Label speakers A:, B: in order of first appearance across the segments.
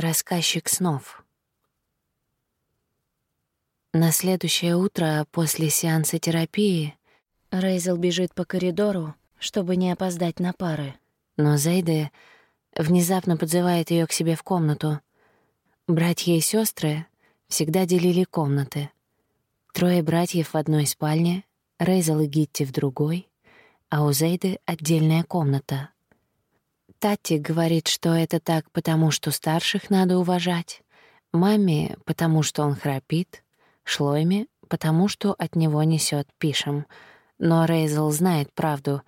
A: Рассказчик снов. На следующее утро после сеанса терапии Рейзел бежит по коридору, чтобы не опоздать на пары. Но Зейде внезапно подзывает ее к себе в комнату. Братья и сестры всегда делили комнаты. Трое братьев в одной спальне, Рейзел и Гитти в другой, а у Зейды отдельная комната — Тати говорит, что это так, потому что старших надо уважать. Маме, потому что он храпит. Шлойме, потому что от него несет пишем. Но Рейзел знает правду.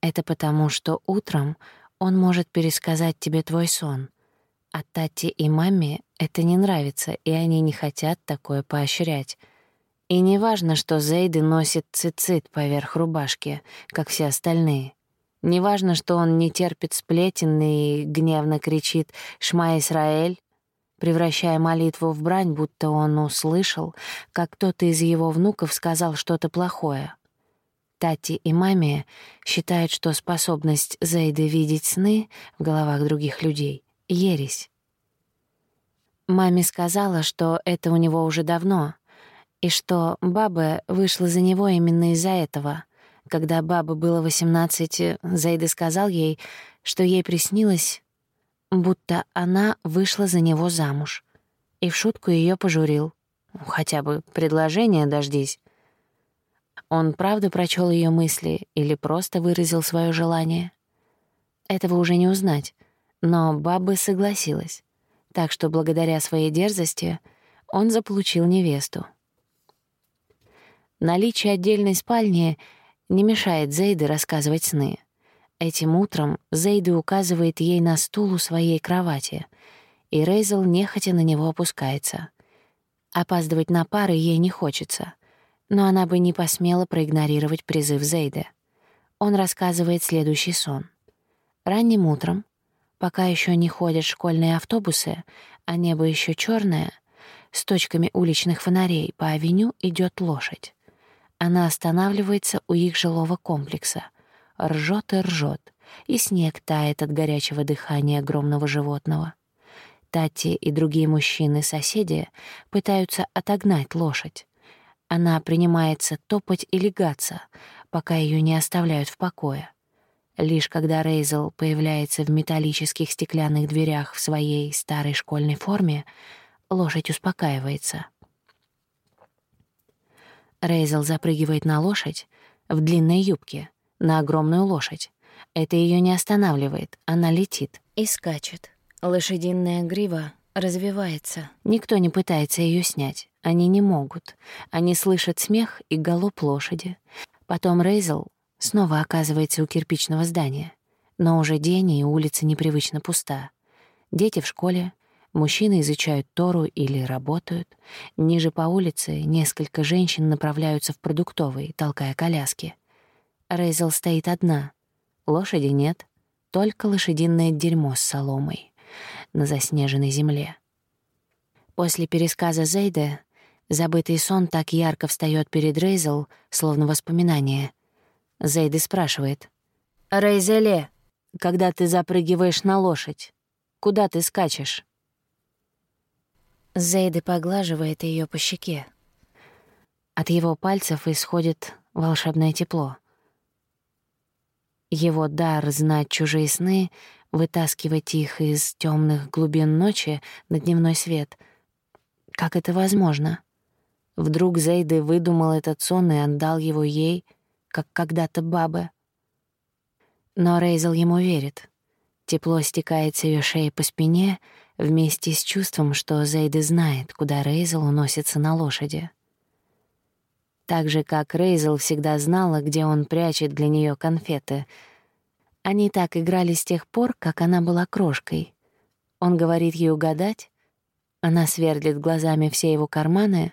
A: Это потому, что утром он может пересказать тебе твой сон. А Тати и маме это не нравится, и они не хотят такое поощрять. И не важно, что Зейды носит цицит поверх рубашки, как все остальные. Неважно, что он не терпит сплетен и гневно кричит «Шма Исраэль», превращая молитву в брань, будто он услышал, как кто-то из его внуков сказал что-то плохое. Тати и маме считают, что способность Зейды видеть сны в головах других людей — ересь. Маме сказала, что это у него уже давно, и что баба вышла за него именно из-за этого — когда бабе было 18, Зайда сказал ей, что ей приснилось, будто она вышла за него замуж. И в шутку ее пожурил. Хотя бы предложение дождись. Он правда прочел ее мысли или просто выразил свое желание? Этого уже не узнать, но баба согласилась. Так что благодаря своей дерзости он заполучил невесту. Наличие отдельной спальни не мешает Зейде рассказывать сны. Этим утром Зейда указывает ей на стул у своей кровати, и Рейзел нехотя на него опускается. Опаздывать на пары ей не хочется, но она бы не посмела проигнорировать призыв Зейда. Он рассказывает следующий сон. Ранним утром, пока еще не ходят школьные автобусы, а небо еще черное, с точками уличных фонарей по авеню идет лошадь. Она останавливается у их жилого комплекса, ржет и ржет, и снег тает от горячего дыхания огромного животного. Тати и другие мужчины-соседи пытаются отогнать лошадь. Она принимается топать и легаться, пока ее не оставляют в покое. Лишь когда Рейзел появляется в металлических стеклянных дверях в своей старой школьной форме, лошадь успокаивается — Рейзел запрыгивает на лошадь в длинной юбке, на огромную лошадь. Это ее не останавливает, она летит и скачет. Лошадиная грива развивается. Никто не пытается ее снять. Они не могут. Они слышат смех и галоп лошади. Потом Рейзел снова оказывается у кирпичного здания. Но уже день, и улица непривычно пуста. Дети в школе, Мужчины изучают Тору или работают. Ниже по улице несколько женщин направляются в продуктовый, толкая коляски. Рейзел стоит одна. Лошади нет, только лошадиное дерьмо с соломой на заснеженной земле. После пересказа Зейда забытый сон так ярко встаёт перед Рейзел, словно воспоминание. Зейды спрашивает. «Рейзеле, когда ты запрыгиваешь на лошадь, куда ты скачешь?» Зейды поглаживает ее по щеке. От его пальцев исходит волшебное тепло. Его дар знать чужие сны, вытаскивать их из темных глубин ночи на дневной свет. Как это возможно? Вдруг Зейды выдумал этот сон и отдал его ей, как когда-то бабы. Но Рейзел ему верит. Тепло стекает с ее шеи по спине — вместе с чувством, что Зейда знает, куда Рейзел уносится на лошади. Так же, как Рейзел всегда знала, где он прячет для нее конфеты. Они так играли с тех пор, как она была крошкой. Он говорит ей угадать, она сверлит глазами все его карманы,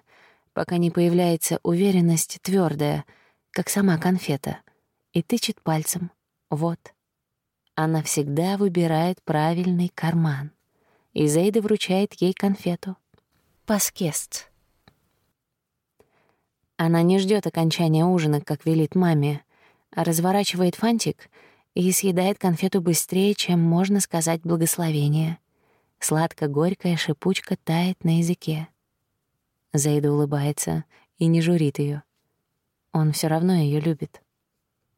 A: пока не появляется уверенность твердая, как сама конфета, и тычет пальцем. Вот. Она всегда выбирает правильный карман и Зейда вручает ей конфету. Паскест. Она не ждет окончания ужина, как велит маме, а разворачивает фантик и съедает конфету быстрее, чем можно сказать благословение. Сладко-горькая шипучка тает на языке. Зейда улыбается и не журит ее. Он все равно ее любит.